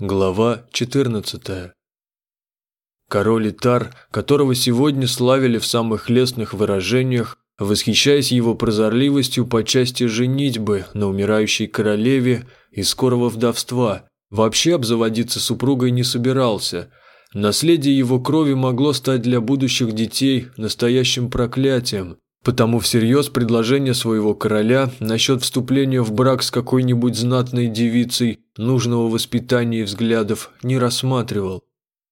Глава 14. Король Итар, которого сегодня славили в самых лестных выражениях, восхищаясь его прозорливостью по части женитьбы на умирающей королеве и скорого вдовства, вообще обзаводиться супругой не собирался. Наследие его крови могло стать для будущих детей настоящим проклятием, Потому всерьез предложение своего короля насчет вступления в брак с какой-нибудь знатной девицей нужного воспитания и взглядов не рассматривал.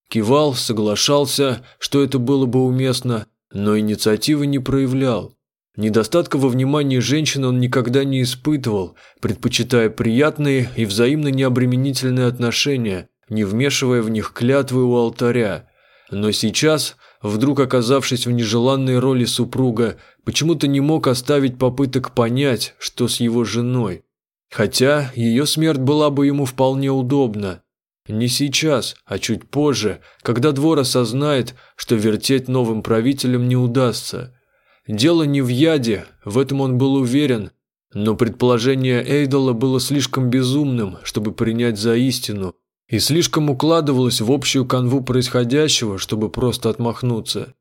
Кивал, соглашался, что это было бы уместно, но инициативы не проявлял. Недостатка во внимании женщин он никогда не испытывал, предпочитая приятные и взаимно необременительные отношения, не вмешивая в них клятвы у алтаря. Но сейчас – вдруг оказавшись в нежеланной роли супруга, почему-то не мог оставить попыток понять, что с его женой. Хотя ее смерть была бы ему вполне удобна. Не сейчас, а чуть позже, когда двор осознает, что вертеть новым правителем не удастся. Дело не в яде, в этом он был уверен, но предположение Эйдола было слишком безумным, чтобы принять за истину, и слишком укладывалась в общую канву происходящего, чтобы просто отмахнуться.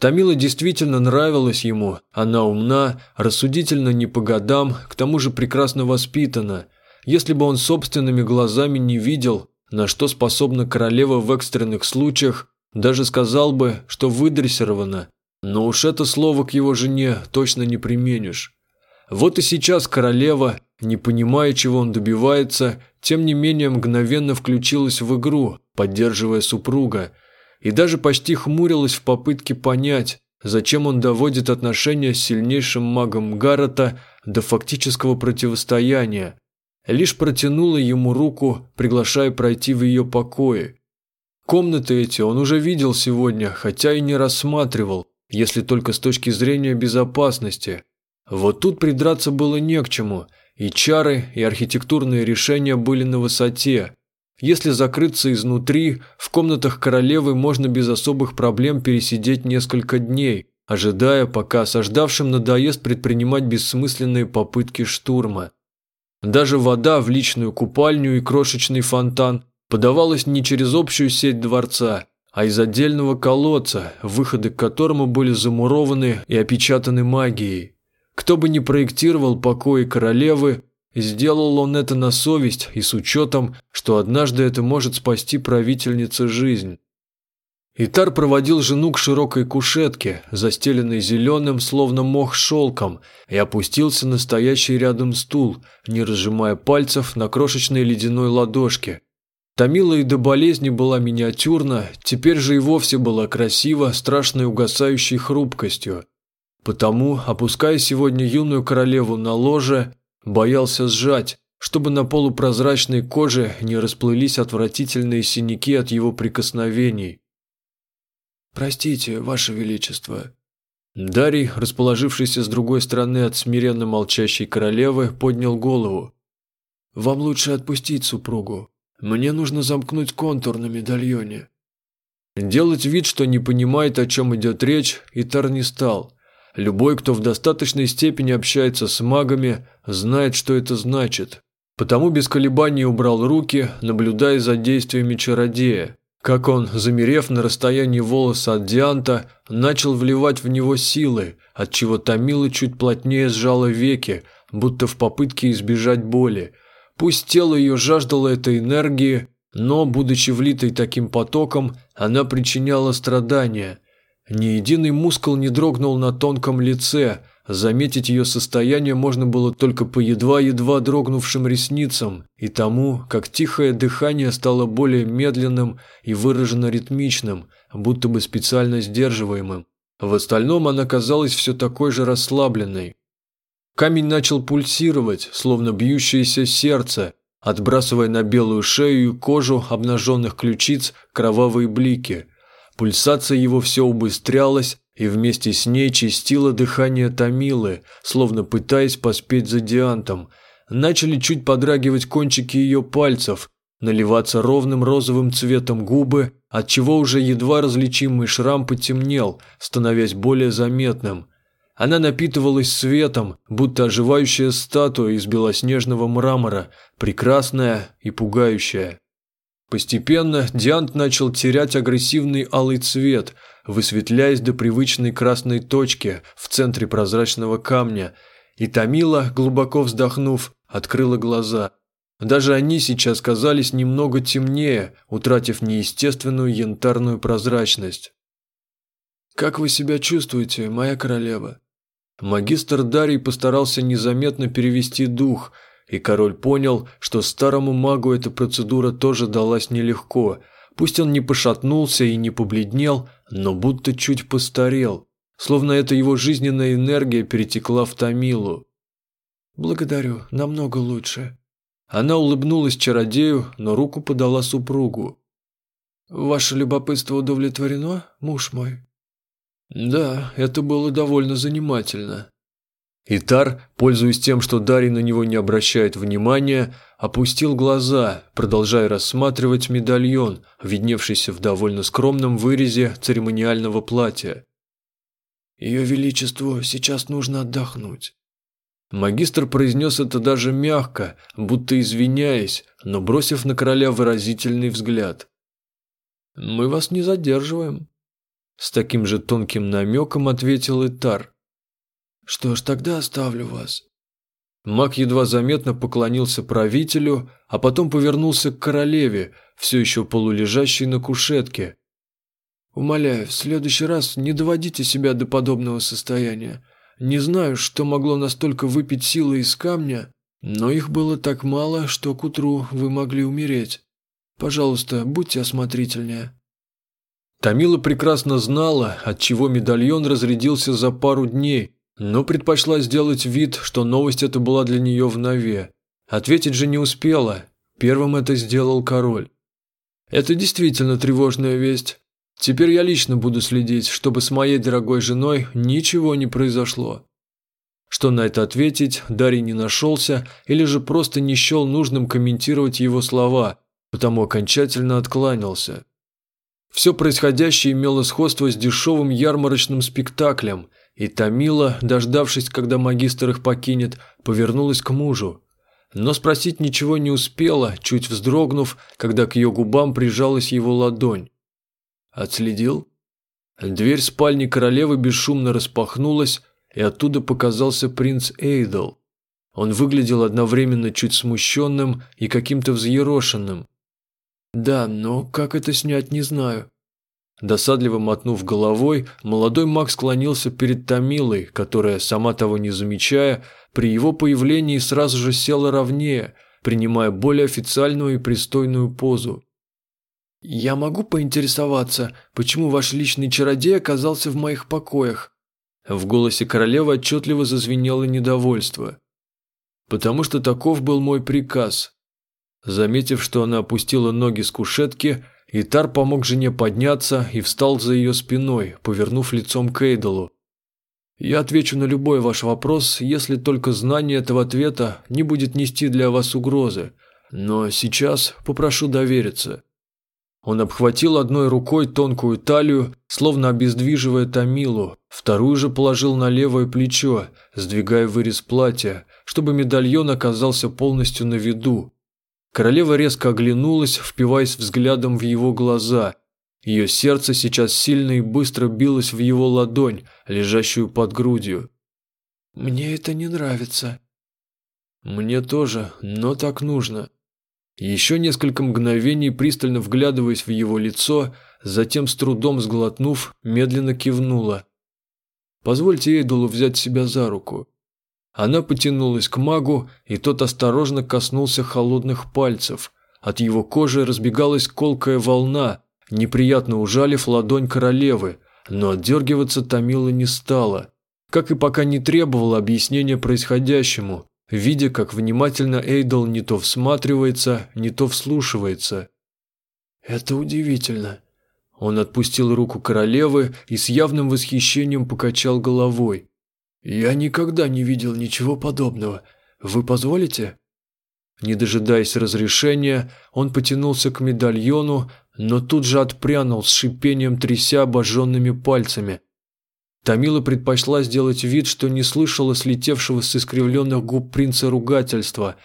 Тамила действительно нравилась ему, она умна, рассудительно не по годам, к тому же прекрасно воспитана. Если бы он собственными глазами не видел, на что способна королева в экстренных случаях, даже сказал бы, что выдрессирована. Но уж это слово к его жене точно не применишь. Вот и сейчас королева, не понимая, чего он добивается, тем не менее мгновенно включилась в игру, поддерживая супруга, и даже почти хмурилась в попытке понять, зачем он доводит отношения с сильнейшим магом Гаррета до фактического противостояния. Лишь протянула ему руку, приглашая пройти в ее покои. Комнаты эти он уже видел сегодня, хотя и не рассматривал, если только с точки зрения безопасности – вот тут придраться было не к чему, и чары, и архитектурные решения были на высоте. Если закрыться изнутри, в комнатах королевы можно без особых проблем пересидеть несколько дней, ожидая, пока осаждавшим надоест предпринимать бессмысленные попытки штурма. Даже вода в личную купальню и крошечный фонтан подавалась не через общую сеть дворца, а из отдельного колодца, выходы к которому были замурованы и опечатаны магией. Кто бы ни проектировал покои королевы, сделал он это на совесть и с учетом, что однажды это может спасти правительнице жизнь. Итар проводил жену к широкой кушетке, застеленной зеленым, словно мох шелком, и опустился на стоящий рядом стул, не разжимая пальцев на крошечной ледяной ладошке. Томила и до болезни была миниатюрна, теперь же и вовсе была красива, страшной угасающей хрупкостью. Потому, опуская сегодня юную королеву на ложе, боялся сжать, чтобы на полупрозрачной коже не расплылись отвратительные синяки от его прикосновений. «Простите, Ваше Величество». Дарий, расположившийся с другой стороны от смиренно молчащей королевы, поднял голову. «Вам лучше отпустить супругу. Мне нужно замкнуть контур на медальоне». Делать вид, что не понимает, о чем идет речь, Итар не стал – Любой, кто в достаточной степени общается с магами, знает, что это значит. Потому без колебаний убрал руки, наблюдая за действиями чародея. Как он, замерев на расстоянии волоса от Дианта, начал вливать в него силы, отчего Томила чуть плотнее сжала веки, будто в попытке избежать боли. Пусть тело ее жаждало этой энергии, но, будучи влитой таким потоком, она причиняла страдания. Ни единый мускул не дрогнул на тонком лице, заметить ее состояние можно было только по едва-едва дрогнувшим ресницам и тому, как тихое дыхание стало более медленным и выраженно ритмичным, будто бы специально сдерживаемым. В остальном она казалась все такой же расслабленной. Камень начал пульсировать, словно бьющееся сердце, отбрасывая на белую шею и кожу обнаженных ключиц кровавые блики – Пульсация его все убыстрялась, и вместе с ней чистило дыхание Томилы, словно пытаясь поспеть за Диантом. Начали чуть подрагивать кончики ее пальцев, наливаться ровным розовым цветом губы, отчего уже едва различимый шрам потемнел, становясь более заметным. Она напитывалась светом, будто оживающая статуя из белоснежного мрамора, прекрасная и пугающая. Постепенно Диант начал терять агрессивный алый цвет, высветляясь до привычной красной точки в центре прозрачного камня, и Томила, глубоко вздохнув, открыла глаза. Даже они сейчас казались немного темнее, утратив неестественную янтарную прозрачность. «Как вы себя чувствуете, моя королева?» Магистр Дарий постарался незаметно перевести дух – и король понял, что старому магу эта процедура тоже далась нелегко. Пусть он не пошатнулся и не побледнел, но будто чуть постарел. Словно эта его жизненная энергия перетекла в Томилу. «Благодарю, намного лучше». Она улыбнулась чародею, но руку подала супругу. «Ваше любопытство удовлетворено, муж мой?» «Да, это было довольно занимательно. Итар, пользуясь тем, что Дарий на него не обращает внимания, опустил глаза, продолжая рассматривать медальон, видневшийся в довольно скромном вырезе церемониального платья. «Ее Величеству сейчас нужно отдохнуть». Магистр произнес это даже мягко, будто извиняясь, но бросив на короля выразительный взгляд. «Мы вас не задерживаем», – с таким же тонким намеком ответил Итар. Что ж, тогда оставлю вас. Маг едва заметно поклонился правителю, а потом повернулся к королеве, все еще полулежащей на кушетке. «Умоляю, в следующий раз не доводите себя до подобного состояния. Не знаю, что могло настолько выпить силы из камня, но их было так мало, что к утру вы могли умереть. Пожалуйста, будьте осмотрительнее». Тамила прекрасно знала, от чего медальон разрядился за пару дней, но предпочла сделать вид, что новость эта была для нее в нове. Ответить же не успела. Первым это сделал король. Это действительно тревожная весть. Теперь я лично буду следить, чтобы с моей дорогой женой ничего не произошло. Что на это ответить, Дарий не нашелся или же просто не счел нужным комментировать его слова, потому окончательно откланялся. Все происходящее имело сходство с дешевым ярмарочным спектаклем – и Тамила, дождавшись, когда магистр их покинет, повернулась к мужу. Но спросить ничего не успела, чуть вздрогнув, когда к ее губам прижалась его ладонь. Отследил? Дверь спальни королевы бесшумно распахнулась, и оттуда показался принц Эйдл. Он выглядел одновременно чуть смущенным и каким-то взъерошенным. «Да, но как это снять, не знаю. Досадливо мотнув головой, молодой маг склонился перед Томилой, которая, сама того не замечая, при его появлении сразу же села ровнее, принимая более официальную и пристойную позу. «Я могу поинтересоваться, почему ваш личный чародей оказался в моих покоях?» В голосе королевы отчетливо зазвенело недовольство. «Потому что таков был мой приказ». Заметив, что она опустила ноги с кушетки, Итар помог жене подняться и встал за ее спиной, повернув лицом к Эйдолу. «Я отвечу на любой ваш вопрос, если только знание этого ответа не будет нести для вас угрозы. Но сейчас попрошу довериться». Он обхватил одной рукой тонкую талию, словно обездвиживая Томилу, вторую же положил на левое плечо, сдвигая вырез платья, чтобы медальон оказался полностью на виду, Королева резко оглянулась, впиваясь взглядом в его глаза. Ее сердце сейчас сильно и быстро билось в его ладонь, лежащую под грудью. «Мне это не нравится». «Мне тоже, но так нужно». Еще несколько мгновений, пристально вглядываясь в его лицо, затем с трудом сглотнув, медленно кивнула. «Позвольте Эйдолу взять себя за руку». Она потянулась к магу, и тот осторожно коснулся холодных пальцев. От его кожи разбегалась колкая волна, неприятно ужалив ладонь королевы, но отдергиваться Томила не стала, как и пока не требовала объяснения происходящему, видя, как внимательно Эйдол не то всматривается, не то вслушивается. «Это удивительно». Он отпустил руку королевы и с явным восхищением покачал головой. «Я никогда не видел ничего подобного. Вы позволите?» Не дожидаясь разрешения, он потянулся к медальону, но тут же отпрянул с шипением, тряся обожженными пальцами. Тамила предпочла сделать вид, что не слышала слетевшего с искривленных губ принца ругательства,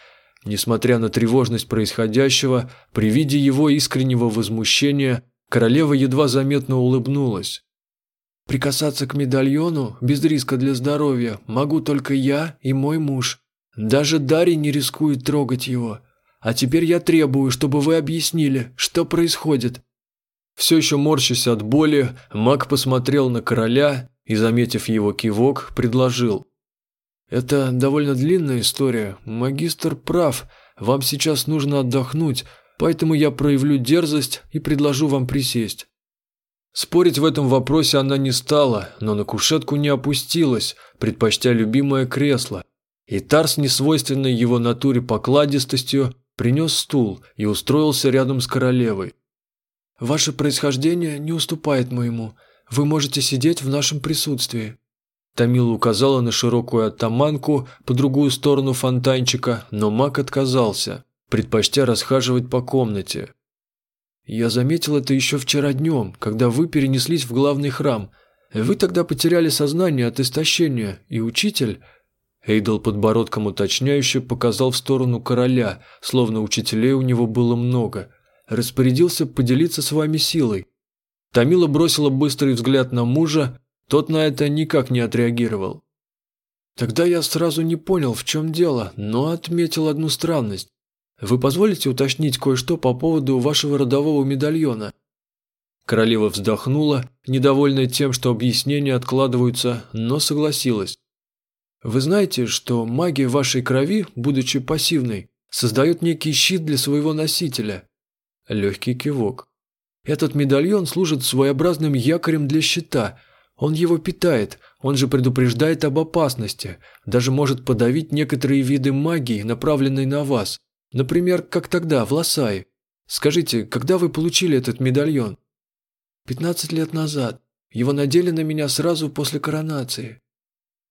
Несмотря на тревожность происходящего, при виде его искреннего возмущения, королева едва заметно улыбнулась. «Прикасаться к медальону без риска для здоровья могу только я и мой муж. Даже Дарий не рискует трогать его. А теперь я требую, чтобы вы объяснили, что происходит». Все еще морщась от боли, маг посмотрел на короля и, заметив его кивок, предложил. «Это довольно длинная история. Магистр прав. Вам сейчас нужно отдохнуть, поэтому я проявлю дерзость и предложу вам присесть». Спорить в этом вопросе она не стала, но на кушетку не опустилась, предпочтя любимое кресло. И Тарс, несвойственной его натуре покладистостью, принес стул и устроился рядом с королевой. «Ваше происхождение не уступает моему. Вы можете сидеть в нашем присутствии». Тамила указала на широкую оттаманку по другую сторону фонтанчика, но маг отказался, предпочтя расхаживать по комнате. «Я заметил это еще вчера днем, когда вы перенеслись в главный храм. Вы тогда потеряли сознание от истощения, и учитель...» Эйдол подбородком уточняюще показал в сторону короля, словно учителей у него было много. Распорядился поделиться с вами силой. Тамила бросила быстрый взгляд на мужа, тот на это никак не отреагировал. Тогда я сразу не понял, в чем дело, но отметил одну странность. Вы позволите уточнить кое-что по поводу вашего родового медальона? Королева вздохнула, недовольная тем, что объяснения откладываются, но согласилась. Вы знаете, что магия вашей крови, будучи пассивной, создает некий щит для своего носителя? Легкий кивок. Этот медальон служит своеобразным якорем для щита, он его питает, он же предупреждает об опасности, даже может подавить некоторые виды магии, направленной на вас. Например, как тогда, в Лосае. Скажите, когда вы получили этот медальон? Пятнадцать лет назад. Его надели на меня сразу после коронации.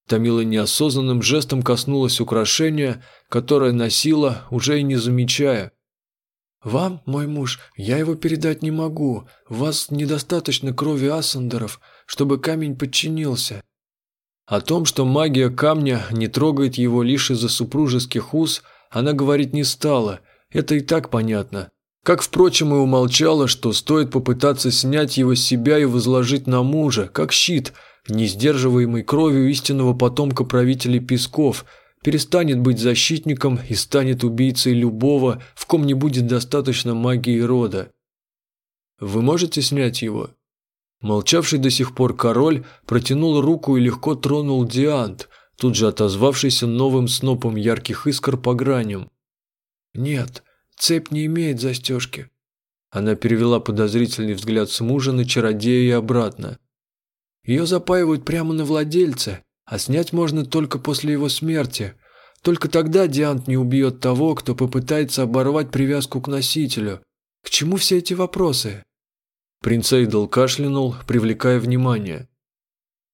Тамила неосознанным жестом коснулась украшения, которое носила, уже и не замечая. «Вам, мой муж, я его передать не могу. У вас недостаточно крови Ассандеров, чтобы камень подчинился». О том, что магия камня не трогает его лишь из-за супружеских уз, она говорить не стала, это и так понятно. Как, впрочем, и умолчала, что стоит попытаться снять его с себя и возложить на мужа, как щит, не сдерживаемый кровью истинного потомка правителей Песков – перестанет быть защитником и станет убийцей любого, в ком не будет достаточно магии рода. Вы можете снять его? Молчавший до сих пор король протянул руку и легко тронул Диант, тут же отозвавшийся новым снопом ярких искр по граням. «Нет, цепь не имеет застежки». Она перевела подозрительный взгляд с мужа на чародея и обратно. «Ее запаивают прямо на владельца, а снять можно только после его смерти. Только тогда Диант не убьет того, кто попытается оборвать привязку к носителю. К чему все эти вопросы? Принц Эйдл кашлянул, привлекая внимание.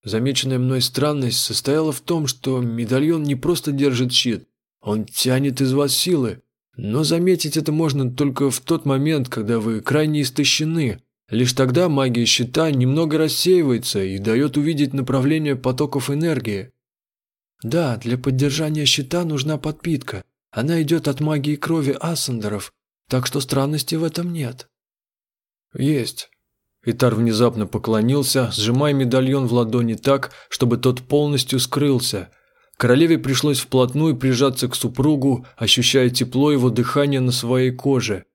Замеченная мной странность состояла в том, что медальон не просто держит щит, он тянет из вас силы. Но заметить это можно только в тот момент, когда вы крайне истощены, Лишь тогда магия щита немного рассеивается и дает увидеть направление потоков энергии. Да, для поддержания щита нужна подпитка. Она идет от магии крови Ассендеров, так что странности в этом нет. Есть. Итар внезапно поклонился, сжимая медальон в ладони так, чтобы тот полностью скрылся. Королеве пришлось вплотную прижаться к супругу, ощущая тепло его дыхания на своей коже –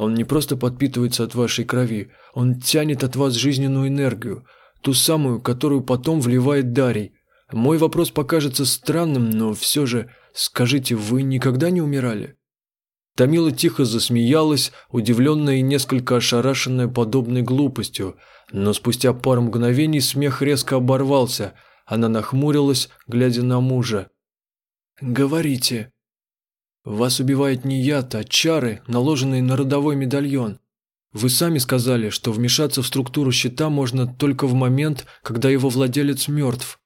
он не просто подпитывается от вашей крови, он тянет от вас жизненную энергию, ту самую, которую потом вливает Дарий. Мой вопрос покажется странным, но все же, скажите, вы никогда не умирали?» Тамила тихо засмеялась, удивленная и несколько ошарашенная подобной глупостью, но спустя пару мгновений смех резко оборвался. Она нахмурилась, глядя на мужа. «Говорите», вас убивает не яд, а чары, наложенные на родовой медальон. Вы сами сказали, что вмешаться в структуру щита можно только в момент, когда его владелец мертв.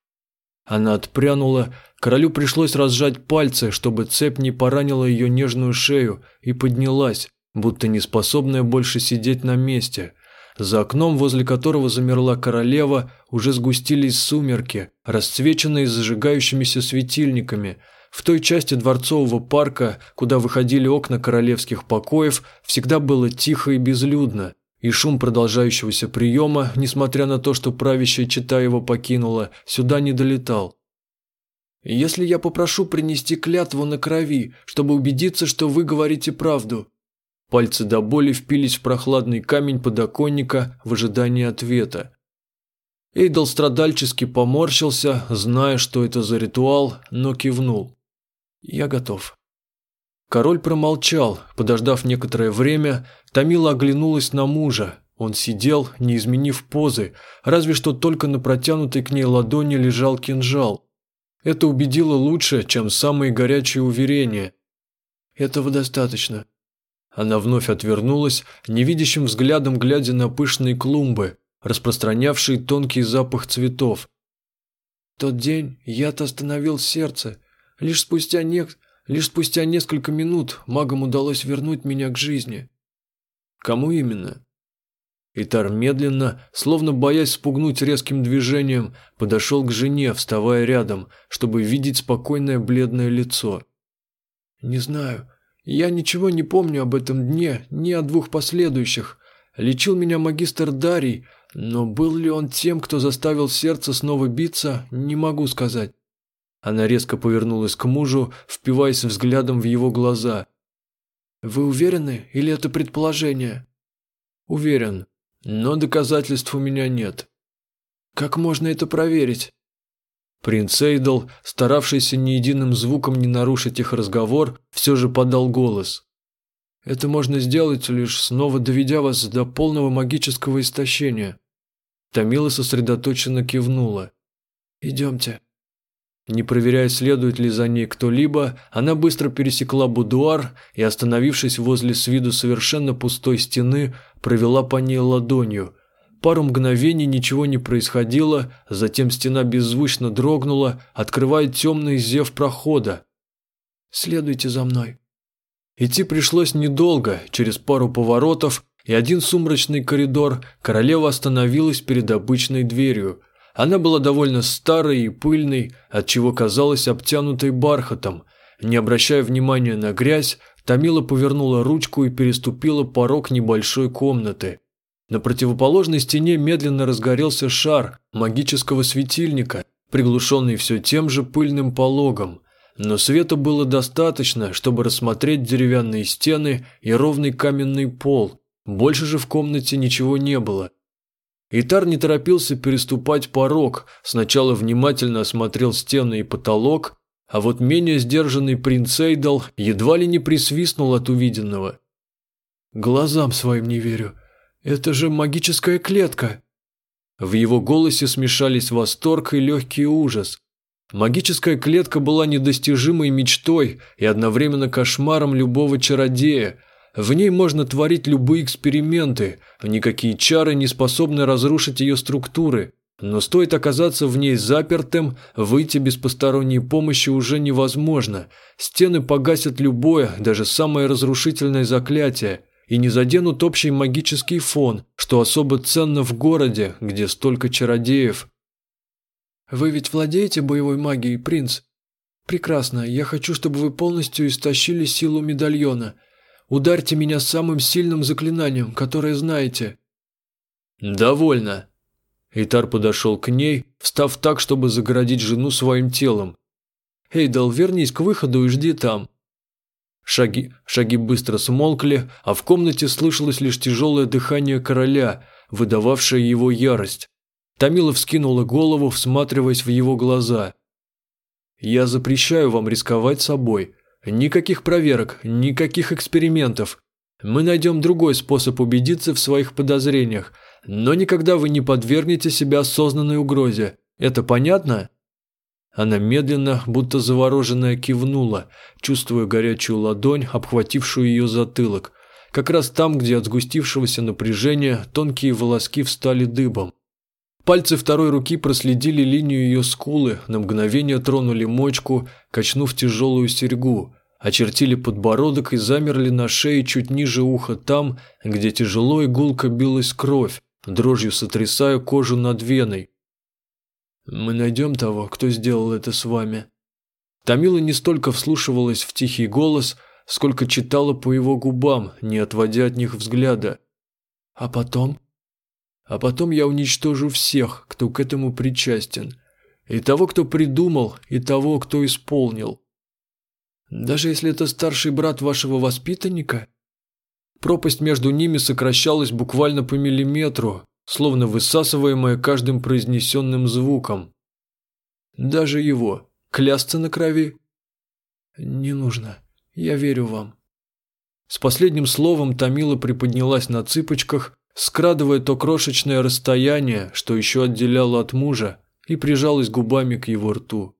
Она отпрянула, королю пришлось разжать пальцы, чтобы цепь не поранила ее нежную шею, и поднялась, будто не способная больше сидеть на месте. За окном, возле которого замерла королева, уже сгустились сумерки, расцвеченные зажигающимися светильниками – В той части дворцового парка, куда выходили окна королевских покоев, всегда было тихо и безлюдно, и шум продолжающегося приема, несмотря на то, что правящая чита его покинула, сюда не долетал. «Если я попрошу принести клятву на крови, чтобы убедиться, что вы говорите правду», Пальцы до боли впились в прохладный камень подоконника в ожидании ответа. Эйдол страдальчески поморщился, зная, что это за ритуал, но кивнул. «Я готов». Король промолчал, подождав некоторое время, Томила оглянулась на мужа. Он сидел, не изменив позы, разве что только на протянутой к ней ладони лежал кинжал. Это убедило лучше, чем самые горячие уверения. «Этого достаточно», она вновь отвернулась, невидящим взглядом глядя на пышные клумбы, распространявшие тонкий запах цветов. тот день яд остановил сердце. Лишь спустя, не... Лишь спустя несколько минут магам удалось вернуть меня к жизни. Кому именно? Итар медленно, словно боясь спугнуть резким движением, подошел к жене, вставая рядом, чтобы видеть спокойное бледное лицо. «Не знаю. Я ничего не помню об этом дне, ни о двух последующих. Лечил меня магистр Дарий, но был ли он тем, кто заставил сердце снова биться, не могу сказать. Она резко повернулась к мужу, впиваясь взглядом в его глаза. «Вы уверены, или это предположение?» «Уверен, но доказательств у меня нет». «Как можно это проверить?» Принц Эйдл, старавшийся ни единым звуком не нарушить их разговор, все же подал голос. «Это можно сделать, лишь снова доведя вас до полного магического истощения». Томила сосредоточенно кивнула. «Идемте». Не проверяя, следует ли за ней кто-либо, она быстро пересекла будуар и, остановившись возле с виду совершенно пустой стены, провела по ней ладонью – Пару мгновений ничего не происходило, затем стена беззвучно дрогнула, открывая темный зев прохода. «Следуйте за мной». Идти пришлось недолго, через пару поворотов и один сумрачный коридор королева остановилась перед обычной дверью. Она была довольно старой и пыльной, отчего казалась обтянутой бархатом. Не обращая внимания на грязь, Тамила повернула ручку и переступила порог небольшой комнаты. На противоположной стене медленно разгорелся шар магического светильника, приглушенный все тем же пыльным пологом. Но света было достаточно, чтобы рассмотреть деревянные стены и ровный каменный пол. Больше же в комнате ничего не было. Итар не торопился переступать порог, сначала внимательно осмотрел стены и потолок, а вот менее сдержанный принц Эйдал едва ли не присвистнул от увиденного. «Глазам своим не верю», «Это же магическая клетка!» В его голосе смешались восторг и легкий ужас. Магическая клетка была недостижимой мечтой и одновременно кошмаром любого чародея. В ней можно творить любые эксперименты, никакие чары не способны разрушить ее структуры. Но стоит оказаться в ней запертым, выйти без посторонней помощи уже невозможно. Стены погасят любое, даже самое разрушительное заклятие и не заденут общий магический фон, что особо ценно в городе, где столько чародеев. «Вы ведь владеете боевой магией, принц?» «Прекрасно. Я хочу, чтобы вы полностью истощили силу медальона. Ударьте меня самым сильным заклинанием, которое знаете». «Довольно». Итар подошел к ней, встав так, чтобы загородить жену своим телом. «Эйдал, вернись к выходу и жди там. Шаги, шаги быстро смолкли, а в комнате слышалось лишь тяжелое дыхание короля, выдававшее его ярость. Тамила вскинула голову, всматриваясь в его глаза. «Я запрещаю вам рисковать собой. Никаких проверок, никаких экспериментов. Мы найдем другой способ убедиться в своих подозрениях, но никогда вы не подвергнете себя осознанной угрозе. Это понятно?» Она медленно, будто завороженная, кивнула, чувствуя горячую ладонь, обхватившую ее затылок. Как раз там, где от сгустившегося напряжения тонкие волоски встали дыбом. Пальцы второй руки проследили линию ее скулы, на мгновение тронули мочку, качнув тяжелую серьгу, очертили подбородок и замерли на шее чуть ниже уха там, где тяжело и билась кровь, дрожью сотрясая кожу над веной, «Мы найдем того, кто сделал это с вами». Тамила не столько вслушивалась в тихий голос, сколько читала по его губам, не отводя от них взгляда. «А потом?» «А потом я уничтожу всех, кто к этому причастен. И того, кто придумал, и того, кто исполнил. Даже если это старший брат вашего воспитанника?» Пропасть между ними сокращалась буквально по миллиметру, словно высасываемая каждым произнесенным звуком. Даже его, клясться на крови? Не нужно, я верю вам. С последним словом Томила приподнялась на цыпочках, скрадывая то крошечное расстояние, что еще отделяло от мужа, и прижалась губами к его рту.